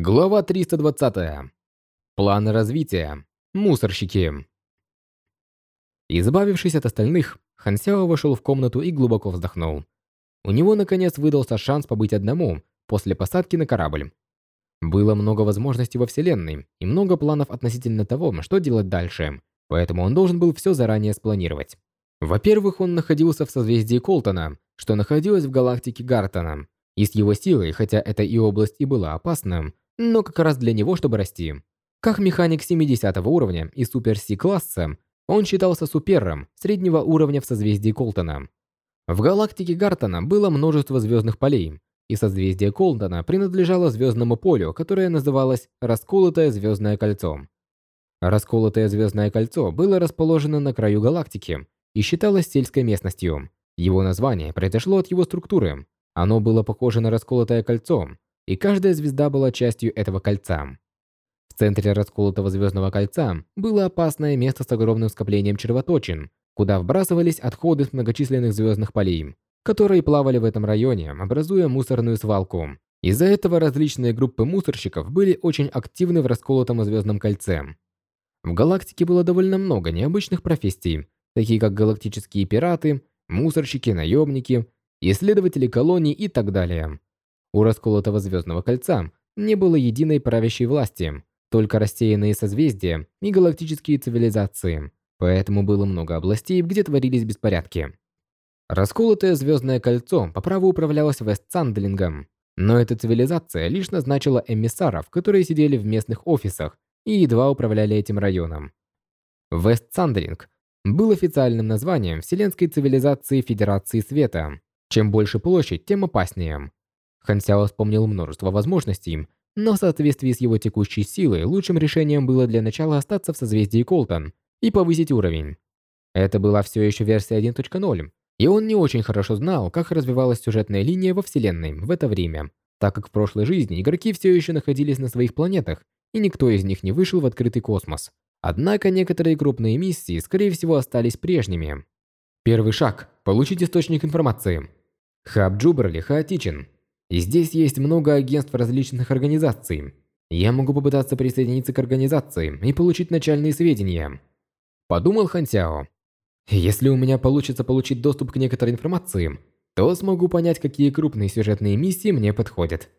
Глава 320. Планы развития. Мусорщики. Избавившись от остальных, Хан Сяо вошел в комнату и глубоко вздохнул. У него, наконец, выдался шанс побыть одному после посадки на корабль. Было много возможностей во Вселенной и много планов относительно того, что делать дальше, поэтому он должен был все заранее спланировать. Во-первых, он находился в созвездии Колтона, что находилось в галактике Гартона, и с его силой, хотя эта и область и была опасна, но как раз для него, чтобы расти. Как механик 70 уровня и супер Си-класса, он считался супером среднего уровня в созвездии Колтона. В галактике Гартона было множество звездных полей, и созвездие Колтона принадлежало звездному полю, которое называлось Расколотое звездное кольцо. Расколотое звездное кольцо было расположено на краю галактики и считалось сельской местностью. Его название произошло от его структуры, оно было похоже на расколотое кольцо, и каждая звезда была частью этого кольца. В центре расколотого звездного кольца было опасное место с огромным скоплением червоточин, куда вбрасывались отходы с многочисленных звездных полей, которые плавали в этом районе, образуя мусорную свалку. Из-за этого различные группы мусорщиков были очень активны в расколотом звездном кольце. В галактике было довольно много необычных профессий, такие как галактические пираты, мусорщики, наемники, исследователи колоний и так далее. У расколотого звездного кольца не было единой правящей власти, только рассеянные созвездия и галактические цивилизации, поэтому было много областей, где творились беспорядки. Расколотое звездное кольцо по праву управлялось Вестсандлингом, но эта цивилизация лишь назначила эмиссаров, которые сидели в местных офисах и едва управляли этим районом. Вестсандлинг был официальным названием Вселенской цивилизации Федерации Света. Чем больше площадь, тем опаснее. Хан Сяо вспомнил множество возможностей, но в соответствии с его текущей силой лучшим решением было для начала остаться в созвездии Колтон и повысить уровень. Это была все еще версия 1.0, и он не очень хорошо знал, как развивалась сюжетная линия во Вселенной в это время, так как в прошлой жизни игроки все еще находились на своих планетах, и никто из них не вышел в открытый космос. Однако некоторые крупные миссии, скорее всего, остались прежними. Первый шаг – получить источник информации. Хаб Джуберли хаотичен. И здесь есть много агентств различных организаций. Я могу попытаться присоединиться к организации и получить начальные сведения. Подумал Хан Сяо. Если у меня получится получить доступ к некоторой информации, то смогу понять, какие крупные сюжетные миссии мне подходят.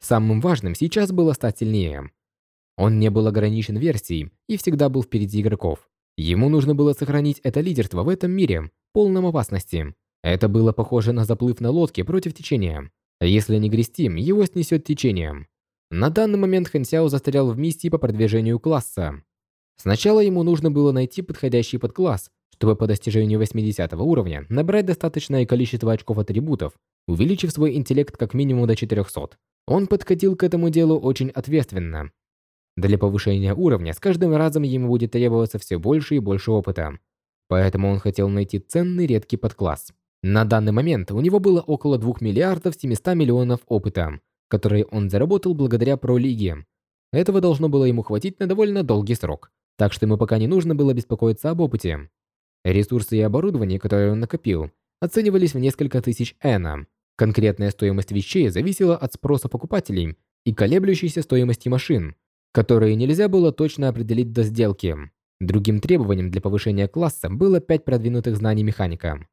Самым важным сейчас было стать сильнее. Он не был ограничен версией и всегда был впереди игроков. Ему нужно было сохранить это лидерство в этом мире, полном опасности. Это было похоже на заплыв на лодке против течения. Если не грести, его снесет течением. На данный момент Хан Сяо застрял в миссии по продвижению класса. Сначала ему нужно было найти подходящий подкласс, чтобы по достижению 80 уровня набрать достаточное количество очков атрибутов, увеличив свой интеллект как минимум до 400. Он подходил к этому делу очень ответственно. Для повышения уровня с каждым разом ему будет требоваться все больше и больше опыта. Поэтому он хотел найти ценный редкий подкласс. На данный момент у него было около 2 миллиардов 700 миллионов опыта, которые он заработал благодаря пролиге. Этого должно было ему хватить на довольно долгий срок, так что ему пока не нужно было беспокоиться об опыте. Ресурсы и оборудование, которые он накопил, оценивались в несколько тысяч эна. Конкретная стоимость вещей зависела от спроса покупателей и колеблющейся стоимости машин, которые нельзя было точно определить до сделки. Другим требованием для повышения класса было 5 продвинутых знаний механика.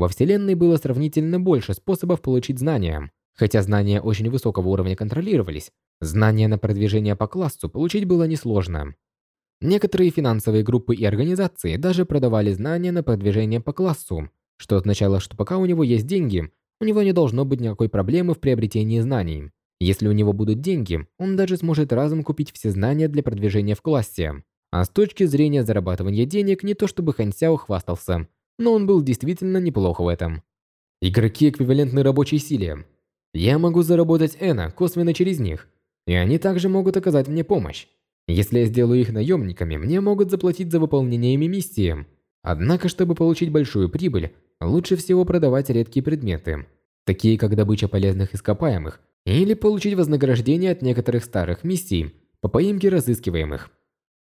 Во Вселенной было сравнительно больше способов получить знания. Хотя знания очень высокого уровня контролировались, знания на продвижение по классу получить было несложно. Некоторые финансовые группы и организации даже продавали знания на продвижение по классу, что означало, что пока у него есть деньги, у него не должно быть никакой проблемы в приобретении знаний. Если у него будут деньги, он даже сможет разом купить все знания для продвижения в классе. А с точки зрения зарабатывания денег, не то чтобы Хан Сяо хвастался – но он был действительно неплох в этом. Игроки эквивалентны рабочей силе. Я могу заработать Эна косвенно через них, и они также могут оказать мне помощь. Если я сделаю их наемниками, мне могут заплатить за выполнение ими миссии. Однако, чтобы получить большую прибыль, лучше всего продавать редкие предметы, такие как добыча полезных ископаемых, или получить вознаграждение от некоторых старых миссий по поимке разыскиваемых.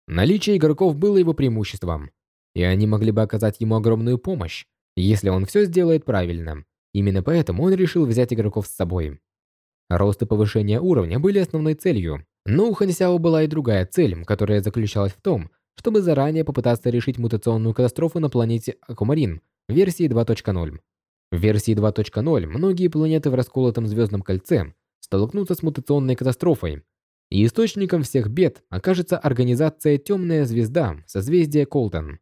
Наличие игроков было его преимуществом и они могли бы оказать ему огромную помощь, если он все сделает правильно. Именно поэтому он решил взять игроков с собой. Рост и повышение уровня были основной целью, но у Хансяо была и другая цель, которая заключалась в том, чтобы заранее попытаться решить мутационную катастрофу на планете Акумарин версии 2.0. В версии 2.0 многие планеты в расколотом звездном кольце столкнутся с мутационной катастрофой, и источником всех бед окажется организация «Темная звезда» созвездия Колтон.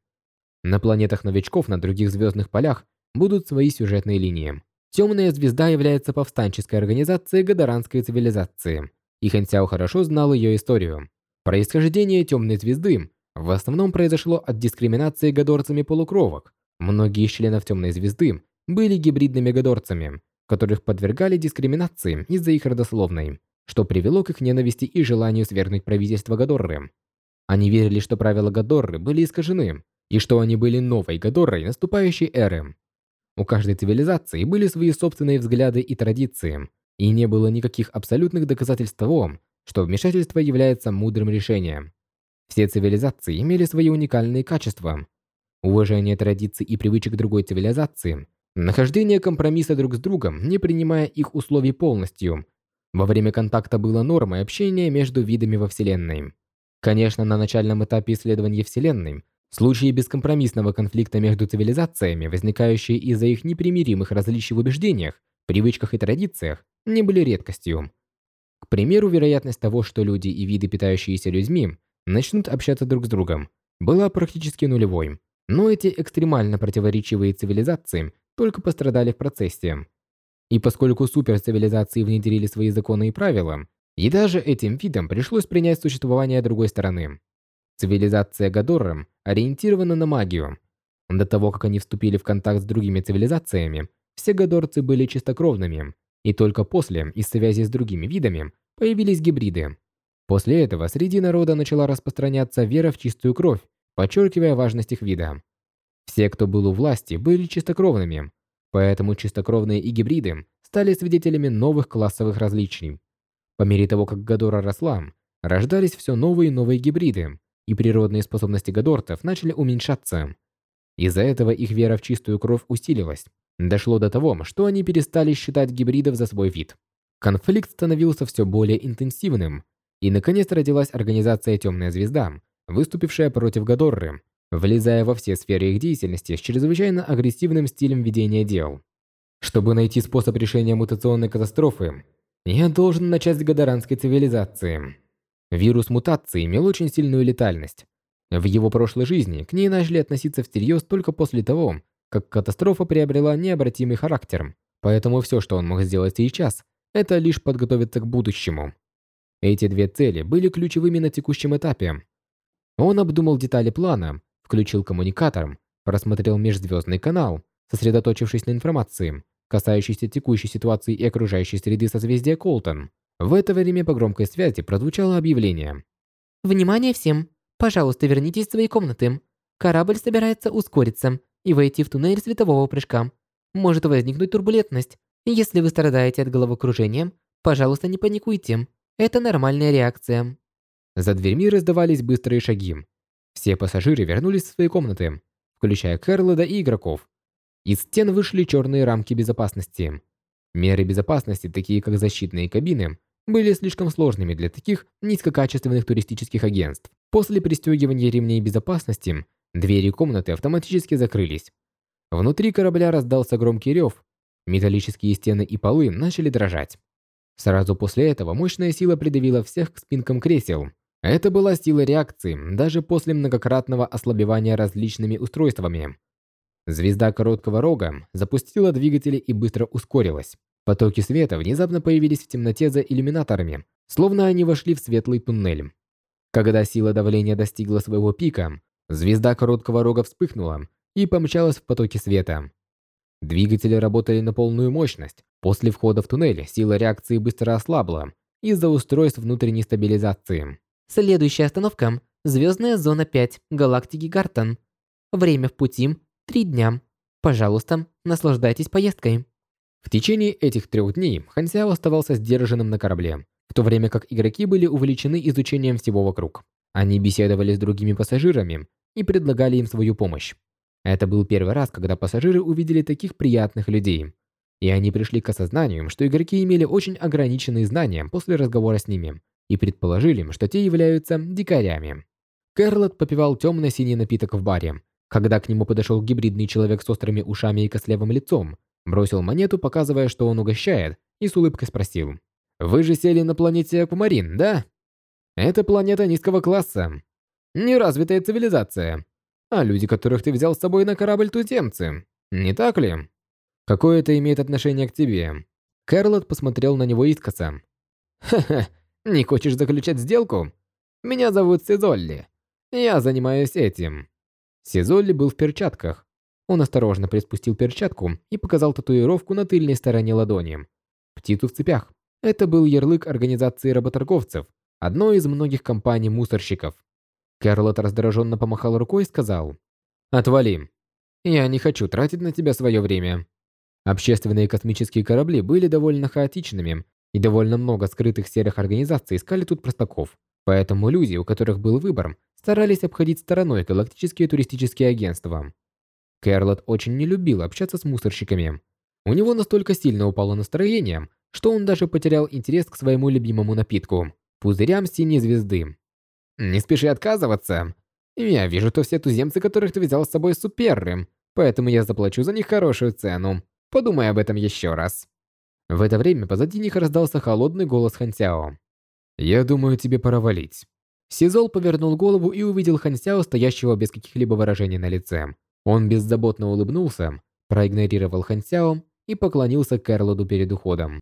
На планетах новичков на других звездных полях будут свои сюжетные линии. «Темная звезда» является повстанческой организацией гадаранской цивилизации, и Хэн Сяо хорошо знал ее историю. Происхождение «Темной звезды» в основном произошло от дискриминации гадорцами полукровок. Многие из членов «Темной звезды» были гибридными гадорцами, которых подвергали дискриминации из-за их родословной что привело к их ненависти и желанию свергнуть правительство Гадорры. Они верили, что правила Гадорры были искажены, и что они были новой Гадоррой наступающей эры. У каждой цивилизации были свои собственные взгляды и традиции, и не было никаких абсолютных доказательств того, что вмешательство является мудрым решением. Все цивилизации имели свои уникальные качества. Уважение традиций и привычек другой цивилизации, нахождение компромисса друг с другом, не принимая их условий полностью, во время контакта было нормой общения между видами во Вселенной. Конечно, на начальном этапе исследования Вселенной случаи бескомпромиссного конфликта между цивилизациями, возникающие из-за их непримиримых различий в убеждениях, привычках и традициях, не были редкостью. К примеру, вероятность того, что люди и виды, питающиеся людьми, начнут общаться друг с другом, была практически нулевой. Но эти экстремально противоречивые цивилизации только пострадали в процессе. И поскольку суперцивилизации внедрили свои законы и правила, и даже этим видам пришлось принять существование другой стороны. Цивилизация Гадорра ориентирована на магию. До того, как они вступили в контакт с другими цивилизациями, все гадорцы были чистокровными, и только после, из связи с другими видами, появились гибриды. После этого среди народа начала распространяться вера в чистую кровь, подчеркивая важность их вида. Все, кто был у власти, были чистокровными, Поэтому чистокровные и гибриды стали свидетелями новых классовых различий. По мере того, как Гадора росла, рождались все новые и новые гибриды, и природные способности гадортов начали уменьшаться. Из-за этого их вера в чистую кровь усилилась. Дошло до того, что они перестали считать гибридов за свой вид. Конфликт становился все более интенсивным, и наконец родилась организация «Темная звезда», выступившая против Гадорры, влезая во все сферы их деятельности с чрезвычайно агрессивным стилем ведения дел. Чтобы найти способ решения мутационной катастрофы, я должен начать с гадаранской цивилизации. Вирус мутации имел очень сильную летальность. В его прошлой жизни к ней начали относиться всерьез только после того, как катастрофа приобрела необратимый характер. Поэтому все, что он мог сделать сейчас, это лишь подготовиться к будущему. Эти две цели были ключевыми на текущем этапе. Он обдумал детали плана включил коммуникатор, просмотрел межзвездный канал, сосредоточившись на информации, касающейся текущей ситуации и окружающей среды созвездия Колтон. В это время по громкой связи прозвучало объявление. «Внимание всем! Пожалуйста, вернитесь в свои комнаты. Корабль собирается ускориться и войти в туннель светового прыжка. Может возникнуть турбулентность. Если вы страдаете от головокружения, пожалуйста, не паникуйте. Это нормальная реакция». За дверьми раздавались быстрые шаги, все пассажиры вернулись в свои комнаты, включая Кэрлода и игроков. Из стен вышли черные рамки безопасности. Меры безопасности, такие как защитные кабины, были слишком сложными для таких низкокачественных туристических агентств. После пристегивания ремней безопасности, двери комнаты автоматически закрылись. Внутри корабля раздался громкий рев, металлические стены и полы начали дрожать. Сразу после этого мощная сила придавила всех к спинкам кресел, это была сила реакции, даже после многократного ослабевания различными устройствами. Звезда короткого рога запустила двигатели и быстро ускорилась. Потоки света внезапно появились в темноте за иллюминаторами, словно они вошли в светлый туннель. Когда сила давления достигла своего пика, звезда короткого рога вспыхнула и помчалась в потоке света. Двигатели работали на полную мощность. После входа в туннель сила реакции быстро ослабла из-за устройств внутренней стабилизации. Следующая остановка – Звездная зона 5, галактики Гартон. Время в пути – 3 дня. Пожалуйста, наслаждайтесь поездкой. В течение этих трех дней Хансяо оставался сдержанным на корабле, в то время как игроки были увлечены изучением всего вокруг. Они беседовали с другими пассажирами и предлагали им свою помощь. Это был первый раз, когда пассажиры увидели таких приятных людей. и они пришли к осознанию, что игроки имели очень ограниченные знания после разговора с ними и предположили, что те являются дикарями. Кэрлот попивал темно-синий напиток в баре, когда к нему подошел гибридный человек с острыми ушами и костлявым лицом, бросил монету, показывая, что он угощает, и с улыбкой спросил. «Вы же сели на планете Аквамарин, да?» «Это планета низкого класса. Неразвитая цивилизация. А люди, которых ты взял с собой на корабль, туземцы. Не так ли?» «Какое это имеет отношение к тебе?» Кэрлот посмотрел на него искоса. «Ха-ха, не хочешь заключать сделку? Меня зовут Сезолли. Я занимаюсь этим». Сезолли был в перчатках. Он осторожно приспустил перчатку и показал татуировку на тыльной стороне ладони. Птицу в цепях. Это был ярлык организации работорговцев, одной из многих компаний-мусорщиков. Карлот раздраженно помахал рукой и сказал, «Отвали. Я не хочу тратить на тебя свое время». Общественные космические корабли были довольно хаотичными, и довольно много скрытых серых организаций искали тут простаков. Поэтому люди, у которых был выбор, старались обходить стороной галактические туристические агентства. Кэрлот очень не любил общаться с мусорщиками. У него настолько сильно упало настроение, что он даже потерял интерес к своему любимому напитку – пузырям синей звезды. «Не спеши отказываться. Я вижу, что все туземцы, которых ты взял с собой, суперры, поэтому я заплачу за них хорошую цену. Подумай об этом еще раз». В это время позади них раздался холодный голос Хансяо. «Я думаю, тебе пора валить». Сизол повернул голову и увидел Хансяо, стоящего без каких-либо выражений на лице. Он беззаботно улыбнулся, проигнорировал Хансяо и поклонился Кэрлоду перед уходом.